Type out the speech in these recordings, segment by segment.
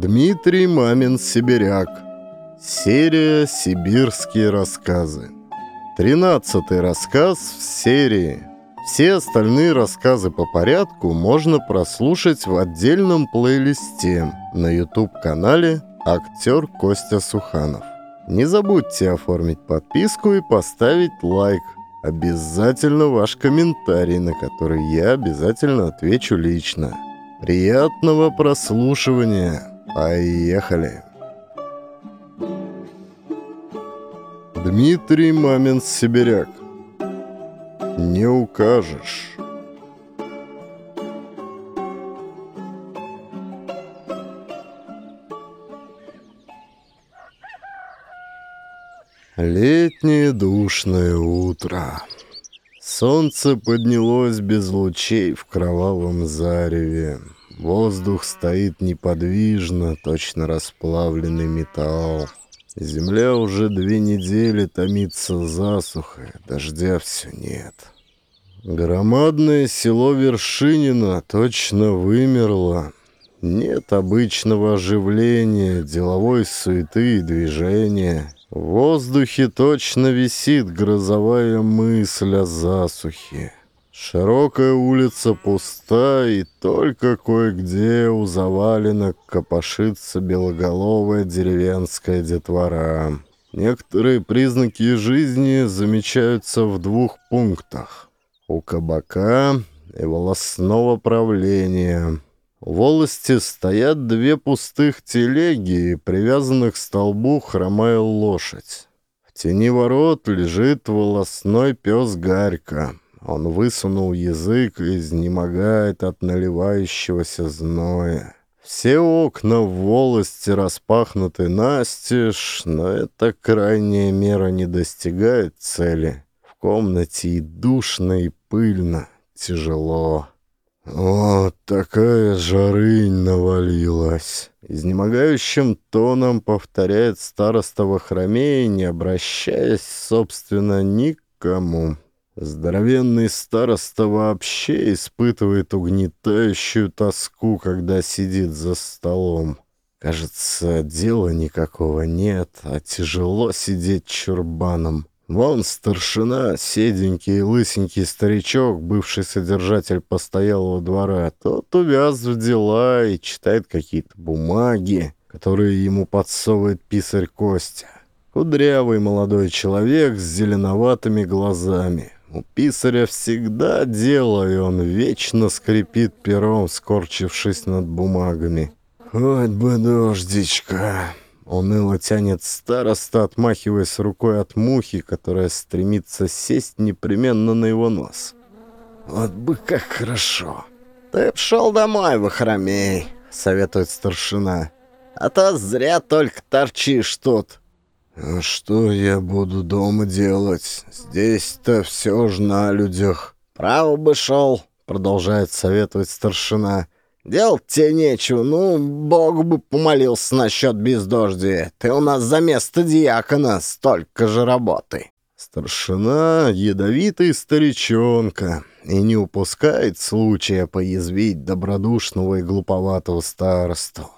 Дмитрий Мамин-Сибиряк. Серия «Сибирские рассказы». Тринадцатый рассказ в серии. Все остальные рассказы по порядку можно прослушать в отдельном плейлисте на YouTube-канале «Актер Костя Суханов». Не забудьте оформить подписку и поставить лайк. Обязательно ваш комментарий, на который я обязательно отвечу лично. Приятного прослушивания! Поехали! Дмитрий Мамин-Сибиряк Не укажешь Летнее душное утро. Солнце поднялось без лучей в кровавом зареве. Воздух стоит неподвижно, точно расплавленный металл. Земля уже две недели томится засухой, дождя все нет. Громадное село Вершинина точно вымерло. Нет обычного оживления, деловой суеты и движения. В воздухе точно висит грозовая мысль о засухе. Широкая улица пуста, и только кое-где у заваленок копошится белоголовая деревенская детвора. Некоторые признаки жизни замечаются в двух пунктах. У кабака и волосного правления. В волости стоят две пустых телеги, и привязанных к столбу хромая лошадь. В тени ворот лежит волосной пес Гарька. Он высунул язык изнемогает от наливающегося зноя. Все окна в волости распахнуты настежь, но эта крайняя мера не достигает цели. В комнате и душно, и пыльно, тяжело. Вот такая жарынь навалилась. Изнемогающим тоном повторяет староста Вахромея, не обращаясь, собственно, никому. Здоровенный староста вообще испытывает угнетающую тоску, когда сидит за столом. Кажется, дела никакого нет, а тяжело сидеть чурбаном. Вон старшина, седенький и лысенький старичок, бывший содержатель постоялого двора, тот увяз в дела и читает какие-то бумаги, которые ему подсовывает писарь Костя. Кудрявый молодой человек с зеленоватыми глазами. У писаря всегда дело, и он вечно скрипит пером, скорчившись над бумагами. «Хоть бы дождичка!» Уныло тянет староста, отмахиваясь рукой от мухи, которая стремится сесть непременно на его нос. «Вот бы как хорошо!» «Ты б шел домой, Вахромей!» — советует старшина. «А то зря только торчишь тут!» «А что я буду дома делать? Здесь-то все ж на людях». «Право бы шел», — продолжает советовать старшина. «Делать тебе нечего, ну, Бог бы помолился насчет бездождия. Ты у нас за место диакона, столько же работы». Старшина — ядовитый старичонка и не упускает случая поязвить добродушного и глуповатого старосту.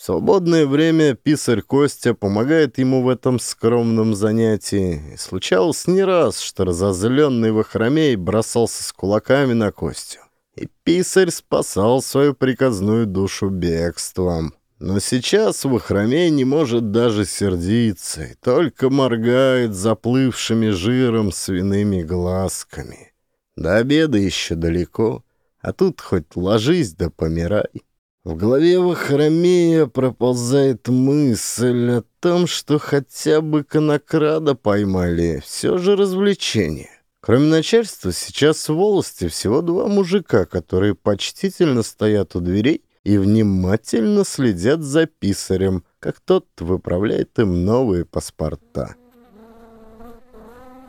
В свободное время писарь Костя помогает ему в этом скромном занятии. И случалось не раз, что разозленный Вахромей бросался с кулаками на Костю. И писарь спасал свою приказную душу бегством. Но сейчас Вахромей не может даже сердиться и только моргает заплывшими жиром свиными глазками. До обеда еще далеко, а тут хоть ложись да помирай. В голове Вахромея проползает мысль о том, что хотя бы конокрада поймали. Все же развлечение. Кроме начальства, сейчас в волости всего два мужика, которые почтительно стоят у дверей и внимательно следят за писарем, как тот выправляет им новые паспорта.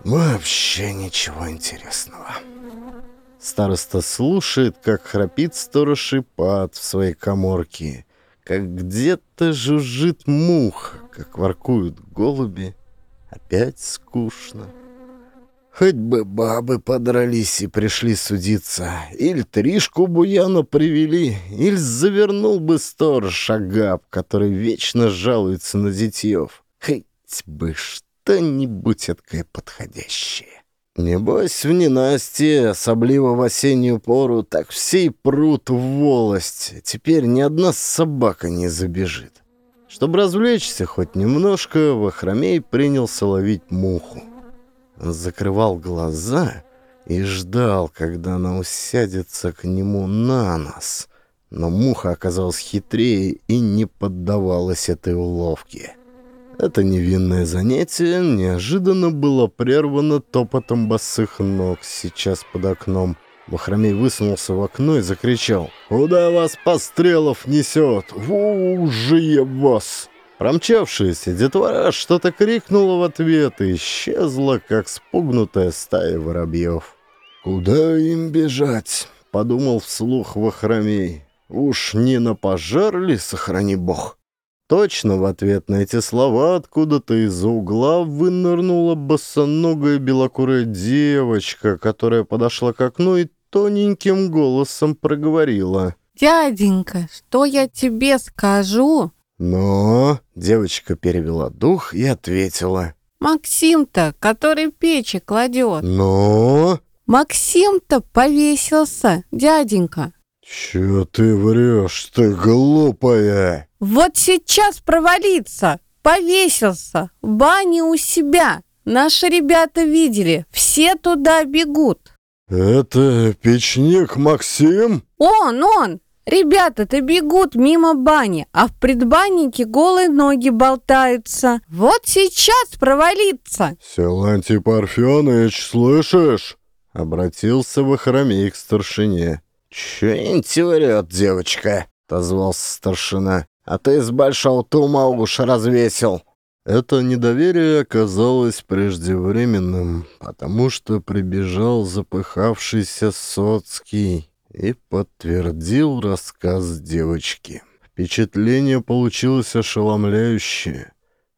Вообще ничего интересного. Староста слушает, как храпит сторож Ипат в своей коморке, как где-то жужжит мух, как воркуют голуби. Опять скучно. Хоть бы бабы подрались и пришли судиться, или тришку буяна привели, или завернул бы сторож Шагаб, который вечно жалуется на детьев. Хоть бы что-нибудь такое подходящее. Небось, в ненастье, особливо в осеннюю пору, так все и прут в волость. Теперь ни одна собака не забежит. Чтобы развлечься хоть немножко, Вахромей принялся ловить муху. Он закрывал глаза и ждал, когда она усядется к нему на нос. Но муха оказалась хитрее и не поддавалась этой уловке. Это невинное занятие неожиданно было прервано топотом босых ног сейчас под окном. Бахромей высунулся в окно и закричал. «Куда вас Пострелов несет? Вужие вас!» Промчавшаяся детвора что-то крикнула в ответ и исчезла, как спугнутая стая воробьев. «Куда им бежать?» — подумал вслух Вахромей. «Уж не на пожар ли, сохрани бог?» Точно в ответ на эти слова откуда-то из-за угла вынырнула босоногая белокурая девочка, которая подошла к окну и тоненьким голосом проговорила. «Дяденька, что я тебе скажу?» «Но...» — девочка перевела дух и ответила. «Максим-то, который печи кладет». «Но...» «Максим-то повесился, дяденька». «Чё ты врешь, ты глупая?» Вот сейчас провалиться. Повесился. В бане у себя. Наши ребята видели. Все туда бегут. Это печник Максим? Он, он. Ребята-то бегут мимо бани, а в предбаннике голые ноги болтаются. Вот сейчас провалиться. Силантий Парфенович, слышишь? Обратился Вахромей к старшине. «Че-нибудь врет, девочка?» — отозвался старшина а ты с большого тума уши развесил». Это недоверие оказалось преждевременным, потому что прибежал запыхавшийся Соцкий и подтвердил рассказ девочки. Впечатление получилось ошеломляющее.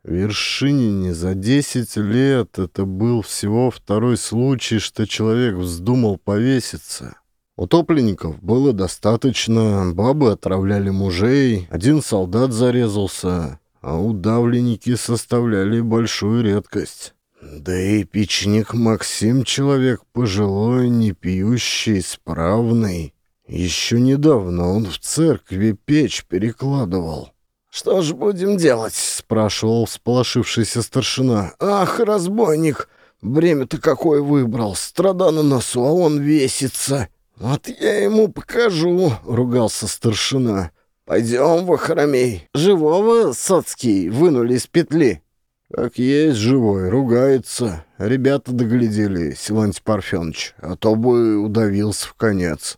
Вершинине за десять лет это был всего второй случай, что человек вздумал повеситься. Утопленников было достаточно, бабы отравляли мужей, один солдат зарезался, а удавленники составляли большую редкость. Да и печник Максим человек пожилой, не пьющий, справный. Еще недавно он в церкви печь перекладывал. «Что ж будем делать?» — спрашивал всполошившийся старшина. «Ах, разбойник! Время-то какое выбрал! Страда на носу, а он весится!» «Вот я ему покажу», — ругался старшина. «Пойдем, Вахромей. Живого Соцкий вынули из петли». «Как есть живой, ругается. Ребята доглядели, Силантий Парфенович, а то бы удавился в конец».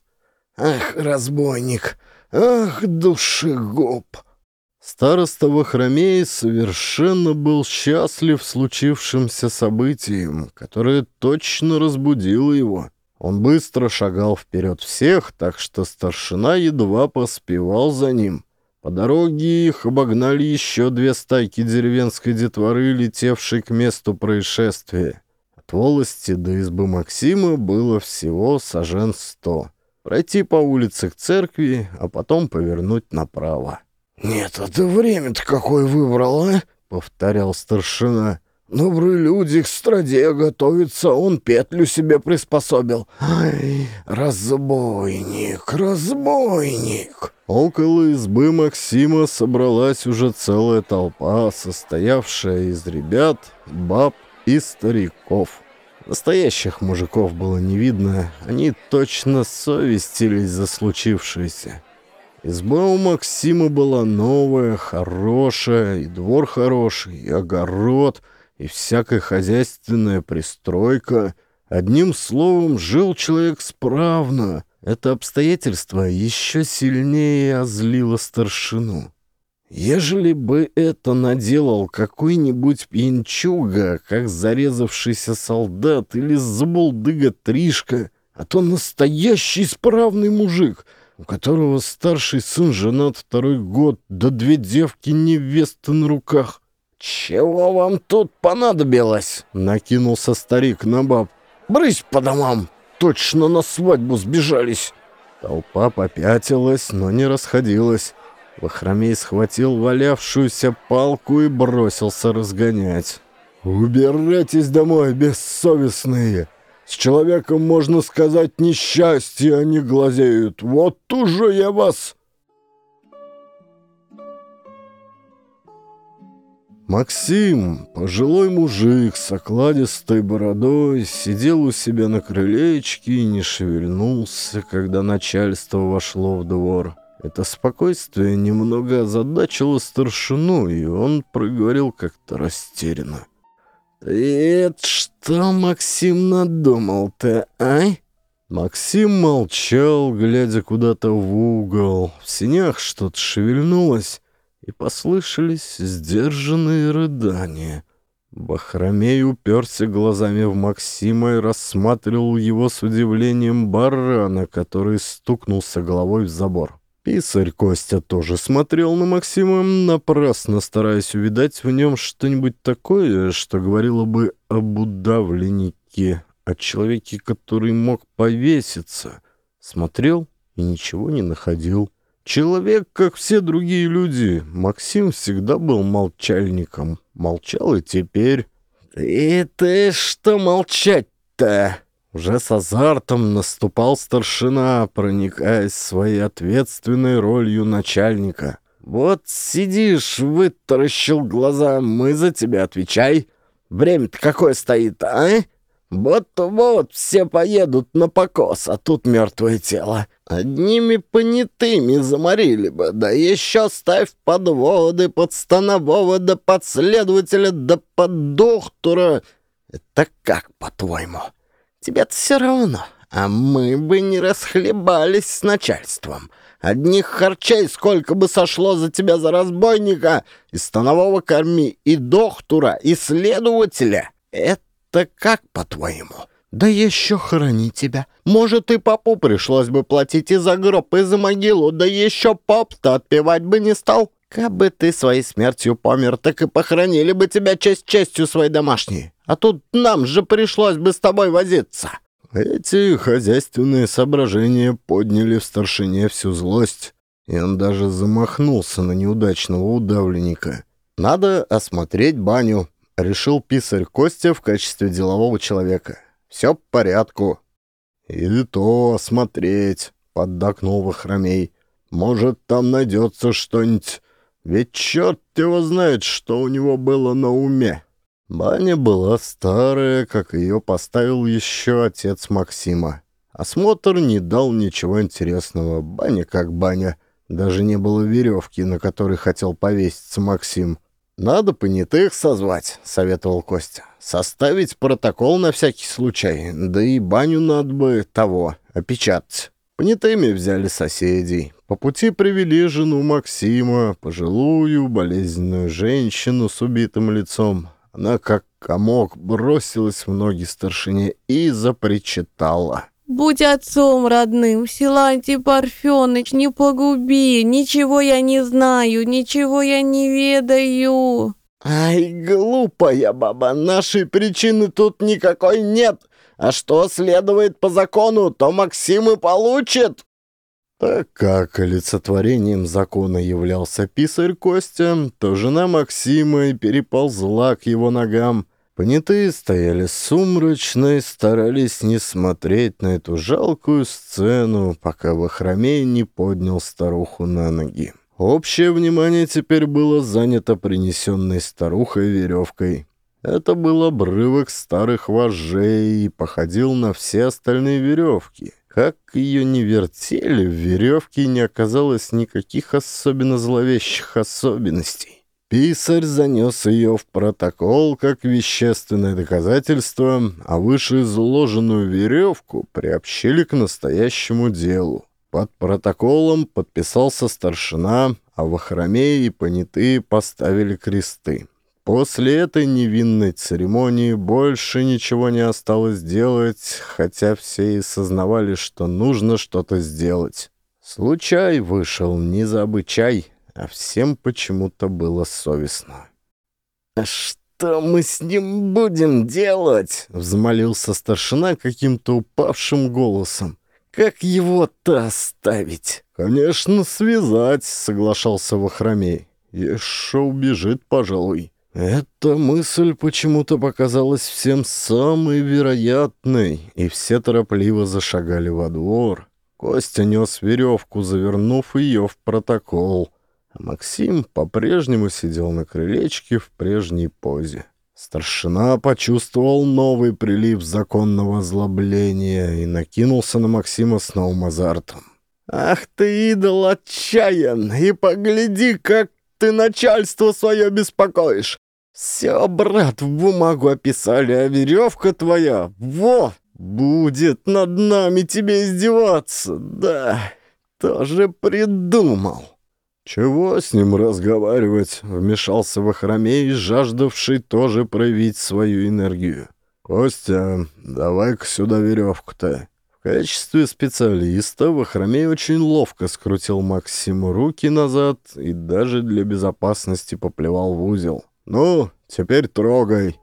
«Ах, разбойник! Ах, душегуб!» Староста Вахромей совершенно был счастлив случившимся событием, которое точно разбудило его. Он быстро шагал вперед всех, так что старшина едва поспевал за ним. По дороге их обогнали еще две стайки деревенской детворы, летевшей к месту происшествия. От волости до избы Максима было всего сажен сто. Пройти по улице к церкви, а потом повернуть направо. «Нет, это время-то какое выбрал, а?» — повторял старшина. Добрые люди к страде готовятся, он петлю себе приспособил. Ай, разбойник, разбойник. Около избы Максима собралась уже целая толпа, состоявшая из ребят, баб и стариков. Настоящих мужиков было не видно, они точно совестились за случившееся. Изба у Максима была новая, хорошая, и двор хороший, и огород — и всякая хозяйственная пристройка. Одним словом, жил человек справно. Это обстоятельство еще сильнее озлило старшину. Ежели бы это наделал какой-нибудь пьянчуга, как зарезавшийся солдат или забулдыга Тришка, а то настоящий справный мужик, у которого старший сын женат второй год, да две девки невесты на руках, «Чего вам тут понадобилось?» — накинулся старик на баб. брысь по домам! Точно на свадьбу сбежались!» Толпа попятилась, но не расходилась. Вахромей схватил валявшуюся палку и бросился разгонять. «Убирайтесь домой, бессовестные! С человеком, можно сказать, несчастье они глазеют. Вот уже я вас...» Максим, пожилой мужик с окладистой бородой, сидел у себя на крылечке и не шевельнулся, когда начальство вошло в двор. Это спокойствие немного озадачило старшину, и он проговорил как-то растерянно. «Это что, Максим, надумал-то, а?» Максим молчал, глядя куда-то в угол. В синях что-то шевельнулось, и послышались сдержанные рыдания. Бахромей уперся глазами в Максима и рассматривал его с удивлением барана, который стукнулся головой в забор. Писарь Костя тоже смотрел на Максима, напрасно стараясь увидать в нем что-нибудь такое, что говорило бы об удавленнике, о человеке, который мог повеситься. Смотрел и ничего не находил. Человек, как все другие люди, Максим всегда был молчальником. Молчал и теперь. «И ты что молчать-то?» Уже с азартом наступал старшина, проникаясь своей ответственной ролью начальника. «Вот сидишь, вытаращил глаза, мы за тебя отвечай. Время-то какое стоит, а? Вот-вот все поедут на покос, а тут мертвое тело. Одними понятыми заморили бы, да еще ставь подводы под станового, да под следователя, да под доктора. Это как, по-твоему?» Тебе-то все равно, а мы бы не расхлебались с начальством. Одних харчей сколько бы сошло за тебя за разбойника, и станового корми, и доктора, и следователя. Это как, по-твоему?» «Да еще храни тебя. Может, и попу пришлось бы платить и за гроб, и за могилу, да еще поп-то отпевать бы не стал. Кабы ты своей смертью помер, так и похоронили бы тебя честь честью своей домашней. А тут нам же пришлось бы с тобой возиться». Эти хозяйственные соображения подняли в старшине всю злость, и он даже замахнулся на неудачного удавленника. «Надо осмотреть баню», — решил писарь Костя в качестве делового человека. «Все по порядку». «И то осмотреть», — поддакнул Вахромей. «Может, там найдется что-нибудь ведь черт его знает, что у него было на уме. Баня была старая, как ее поставил еще отец Максима. Осмотр не дал ничего интересного. Баня как баня. Даже не было веревки, на которой хотел повеситься Максим. «Надо понятых созвать», — советовал Костя. «Составить протокол на всякий случай. Да и баню надо бы того, опечатать». Понятыми взяли соседей. По пути привели жену Максима, пожилую, болезненную женщину с убитым лицом. Она, как комок, бросилась в ноги старшине и запричитала. «Будь отцом родным, Силантий Парфеныч, не погуби, ничего я не знаю, ничего я не ведаю». «Ай, глупая баба, нашей причины тут никакой нет, а что следует по закону, то Максим и получит». Так как олицетворением закона являлся писарь Костя, то жена Максима и переползла к его ногам. Понятые стояли сумрачно и старались не смотреть на эту жалкую сцену, пока Вахромей не поднял старуху на ноги. Общее внимание теперь было занято принесенной старухой веревкой. Это был обрывок старых вожжей и походил на все остальные веревки — как ее не вертели, в веревке не оказалось никаких особенно зловещих особенностей. Писарь занес ее в протокол как вещественное доказательство, а вышеизложенную веревку приобщили к настоящему делу. Под протоколом подписался старшина, а в охраме и понятые поставили кресты. После этой невинной церемонии больше ничего не осталось делать, хотя все и сознавали, что нужно что-то сделать. Случай вышел не за обычай, а всем почему-то было совестно. «А что мы с ним будем делать?» — взмолился старшина каким-то упавшим голосом. «Как его-то оставить?» «Конечно, связать», — соглашался Вахромей. «Еще убежит, пожалуй». Эта мысль почему-то показалась всем самой вероятной, и все торопливо зашагали во двор. Костя нес веревку, завернув ее в протокол, Максим по-прежнему сидел на крылечке в прежней позе. Старшина почувствовал новый прилив законного озлобления и накинулся на Максима с новым азартом. «Ах ты, идол отчаян! И погляди, как ты начальство свое беспокоишь! Все, брат, в бумагу описали, а веревка твоя, во, будет над нами тебе издеваться, да, тоже придумал. Чего с ним разговаривать, вмешался Вахромей, жаждавший тоже проявить свою энергию. Костя, давай-ка сюда веревку-то. В качестве специалиста Вахромей очень ловко скрутил Максиму руки назад и даже для безопасности поплевал в узел. «Ну, теперь трогай».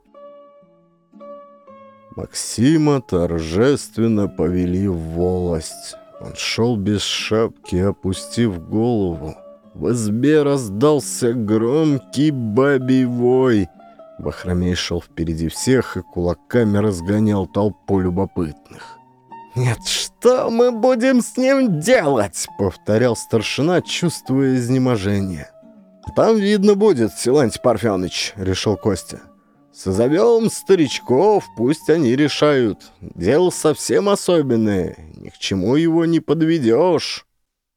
Максима торжественно повели в волость. Он шел без шапки, опустив голову. В избе раздался громкий бабий вой. Бахромей шел впереди всех и кулаками разгонял толпу любопытных. «Нет, что мы будем с ним делать?» — повторял старшина, чувствуя изнеможение. «Там видно будет, Силантий Парфеныч», — решил Костя. «Созовем старичков, пусть они решают. Дело совсем особенное, ни к чему его не подведешь».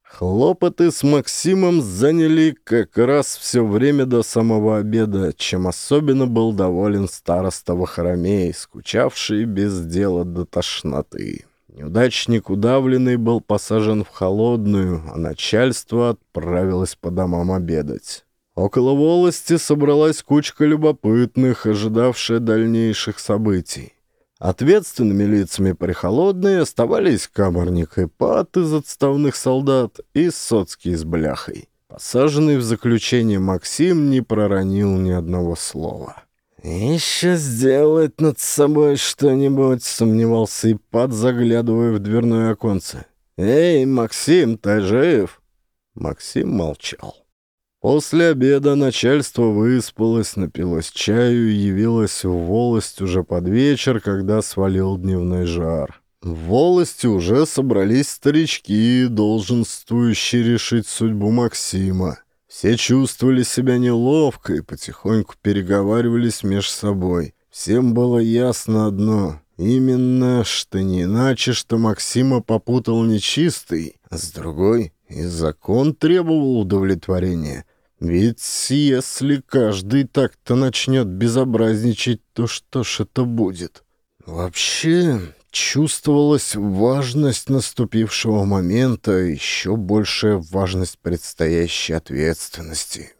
Хлопоты с Максимом заняли как раз все время до самого обеда, чем особенно был доволен староста Вахаромей, скучавший без дела до тошноты. Неудачник удавленный был посажен в холодную, а начальство отправилось по домам обедать. Около волости собралась кучка любопытных, ожидавшая дальнейших событий. Ответственными лицами прихолодной оставались каморник и пат из отставных солдат и соцкий с бляхой. Посаженный в заключение Максим не проронил ни одного слова. «Еще сделать над собой что-нибудь», — сомневался Ипат, заглядывая в дверное оконце. «Эй, Максим, ты жив?» Максим молчал. После обеда начальство выспалось, напилось чаю и явилось в волость уже под вечер, когда свалил дневной жар. В волости уже собрались старички, долженствующие решить судьбу Максима. Все чувствовали себя неловко и потихоньку переговаривались между собой. Всем было ясно одно — именно, что не иначе, что Максима попутал нечистый, а с другой и закон требовал удовлетворения. Ведь если каждый так-то начнет безобразничать, то что ж это будет? Вообще, чувствовалась важность наступившего момента, еще большая важность предстоящей ответственности.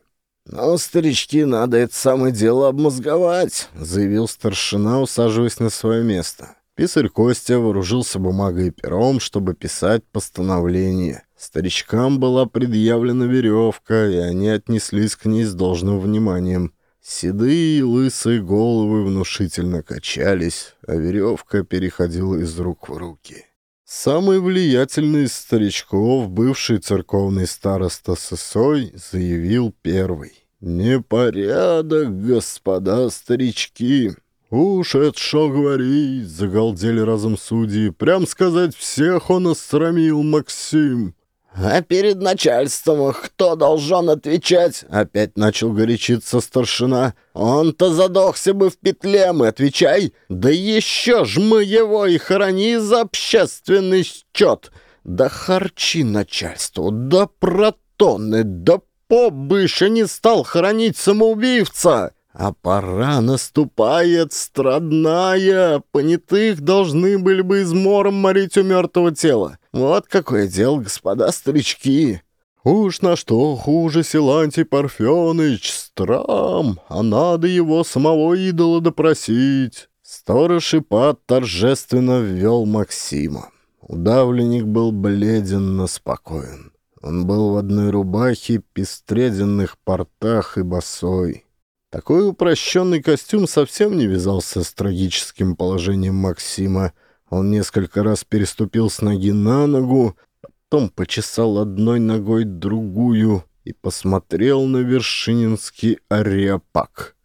«Но, старички, надо это самое дело обмозговать», — заявил старшина, усаживаясь на свое место. Писарь Костя вооружился бумагой и пером, чтобы писать постановление. Старичкам была предъявлена веревка, и они отнеслись к ней с должным вниманием. Седые и лысые головы внушительно качались, а веревка переходила из рук в руки. Самый влиятельный из старичков, бывший церковный староста Сысой, заявил первый. «Непорядок, господа старички!» «Уж это шо говорить!» — загалдели разом судьи. «Прям сказать, всех он остромил, Максим!» «А перед начальством кто должен отвечать?» Опять начал горячиться старшина. «Он-то задохся бы в петле, мы отвечай! Да еще ж мы его и храни за общественный счет! Да харчи начальству, да протоны, да побыше не стал хранить самоубивца!» А пора наступает страдная. Понятых должны были бы измором морить у мертвого тела. Вот какое дело, господа старички. Уж на что хуже Силантий Парфеныч, страм, а надо его самого идола допросить. Сторож Ипат торжественно ввел Максима. Удавленник был бледен, но спокоен. Он был в одной рубахе, пестреденных портах и босой. Такой упрощенный костюм совсем не вязался с трагическим положением Максима. Он несколько раз переступил с ноги на ногу, потом почесал одной ногой другую и посмотрел на вершининский ареопак.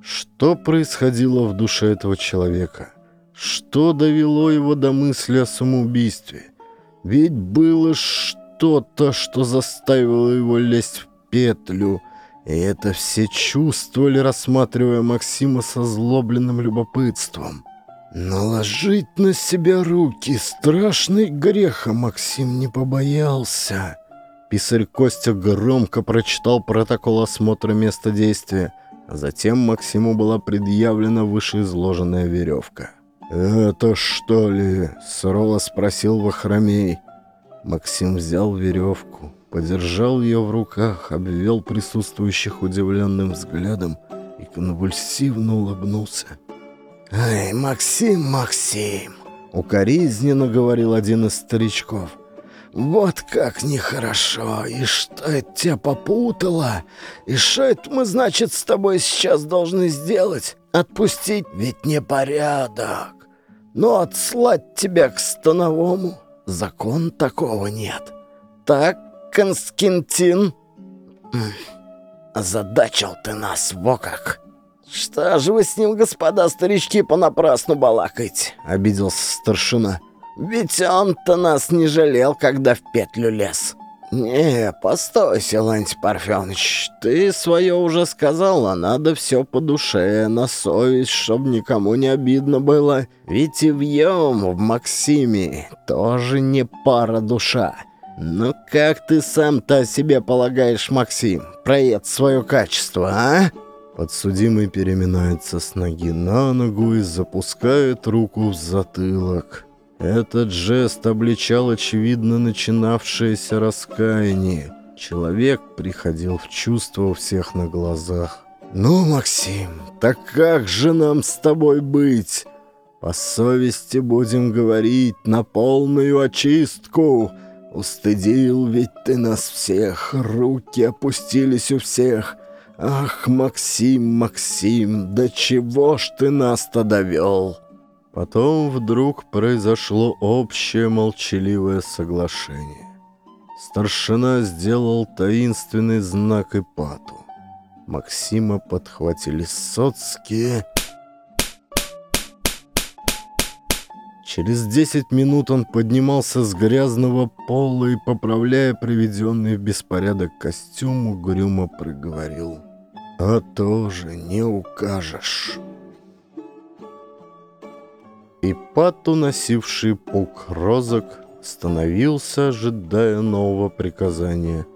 Что происходило в душе этого человека? Что довело его до мысли о самоубийстве? Ведь было что-то, что заставило его лезть в петлю, и это все чувствовали, рассматривая Максима со злобленным любопытством. Наложить на себя руки — страшный грех, а Максим не побоялся. Писарь Костя громко прочитал протокол осмотра места действия, а затем Максиму была предъявлена вышеизложенная веревка. «Это что ли?» — сурово спросил Вахромей. Максим взял веревку, подержал ее в руках, обвел присутствующих удивленным взглядом и конвульсивно улыбнулся. «Эй, Максим, Максим!» — укоризненно говорил один из старичков. «Вот как нехорошо! И что это тебя попутало? И что это мы, значит, с тобой сейчас должны сделать? Отпустить ведь непорядок. Но отслать тебя к становому закон такого нет. Так, Константин?» «Озадачил ты нас, во как!» «Что же вы с ним, господа старички, понапрасну балакаете?» — обиделся старшина. «Ведь он-то нас не жалел, когда в петлю лез». «Не, постой, Силантий Парфенович, ты свое уже сказал, а надо все по душе, на совесть, чтобы никому не обидно было. Ведь и вьем в Максиме тоже не пара душа. Ну как ты сам-то о себе полагаешь, Максим, про это свое качество, а?» Подсудимый переминается с ноги на ногу и запускает руку в затылок. Этот жест обличал очевидно начинавшееся раскаяние. Человек приходил в чувство у всех на глазах. «Ну, Максим, так как же нам с тобой быть? По совести будем говорить на полную очистку. Устыдил ведь ты нас всех, руки опустились у всех». «Ах, Максим, Максим, до чего ж ты нас-то довел?» Потом вдруг произошло общее молчаливое соглашение. Старшина сделал таинственный знак Ипату. Максима подхватили соцкие... Через десять минут он поднимался с грязного пола и, поправляя приведенный в беспорядок костюм, угрюмо проговорил. «А тоже не укажешь». И Пат, уносивший пук розок, становился, ожидая нового приказания,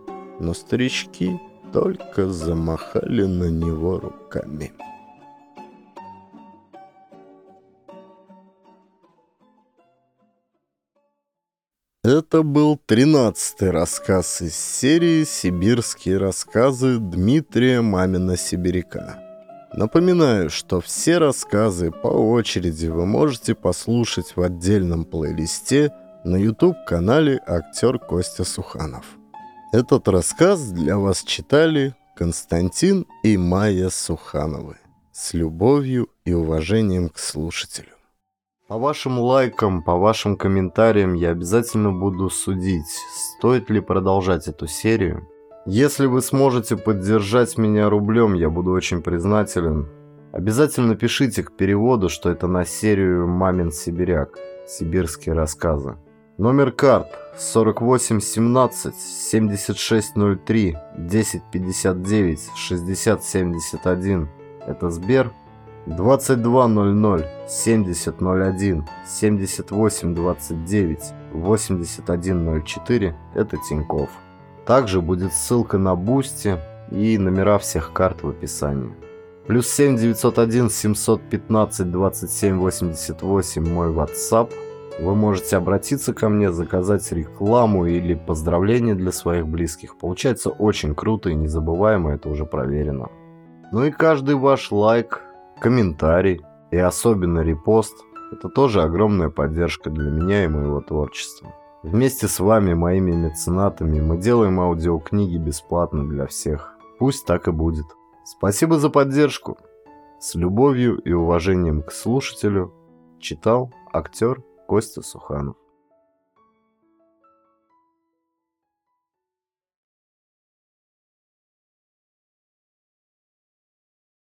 но старички только замахали на него руками. Это был тринадцатый рассказ из серии «Сибирские рассказы» Дмитрия Мамина-Сибиряка. Напоминаю, что все рассказы по очереди вы можете послушать в отдельном плейлисте на YouTube-канале «Актер Костя Суханов». Этот рассказ для вас читали Константин и Майя Сухановы с любовью и уважением к слушателю. По вашим лайкам, по вашим комментариям я обязательно буду судить, стоит ли продолжать эту серию. Если вы сможете поддержать меня рублем, я буду очень признателен. Обязательно пишите к переводу, что это на серию «Мамин Сибиряк» сибирские рассказы. Номер карт 4817 7603 1059 6071. Это Сбер 2200 7001 7829 8104 это Тиньков. Также будет ссылка на Бусти и номера всех карт в описании. Плюс 7 901 715 27 88 мой WhatsApp. Вы можете обратиться ко мне, заказать рекламу или поздравления для своих близких. Получается очень круто и незабываемо, это уже проверено. Ну и каждый ваш лайк, комментарий и особенно репост – это тоже огромная поддержка для меня и моего творчества. Вместе с вами, моими меценатами, мы делаем аудиокниги бесплатно для всех. Пусть так и будет. Спасибо за поддержку. С любовью и уважением к слушателю читал актер Костя Суханов.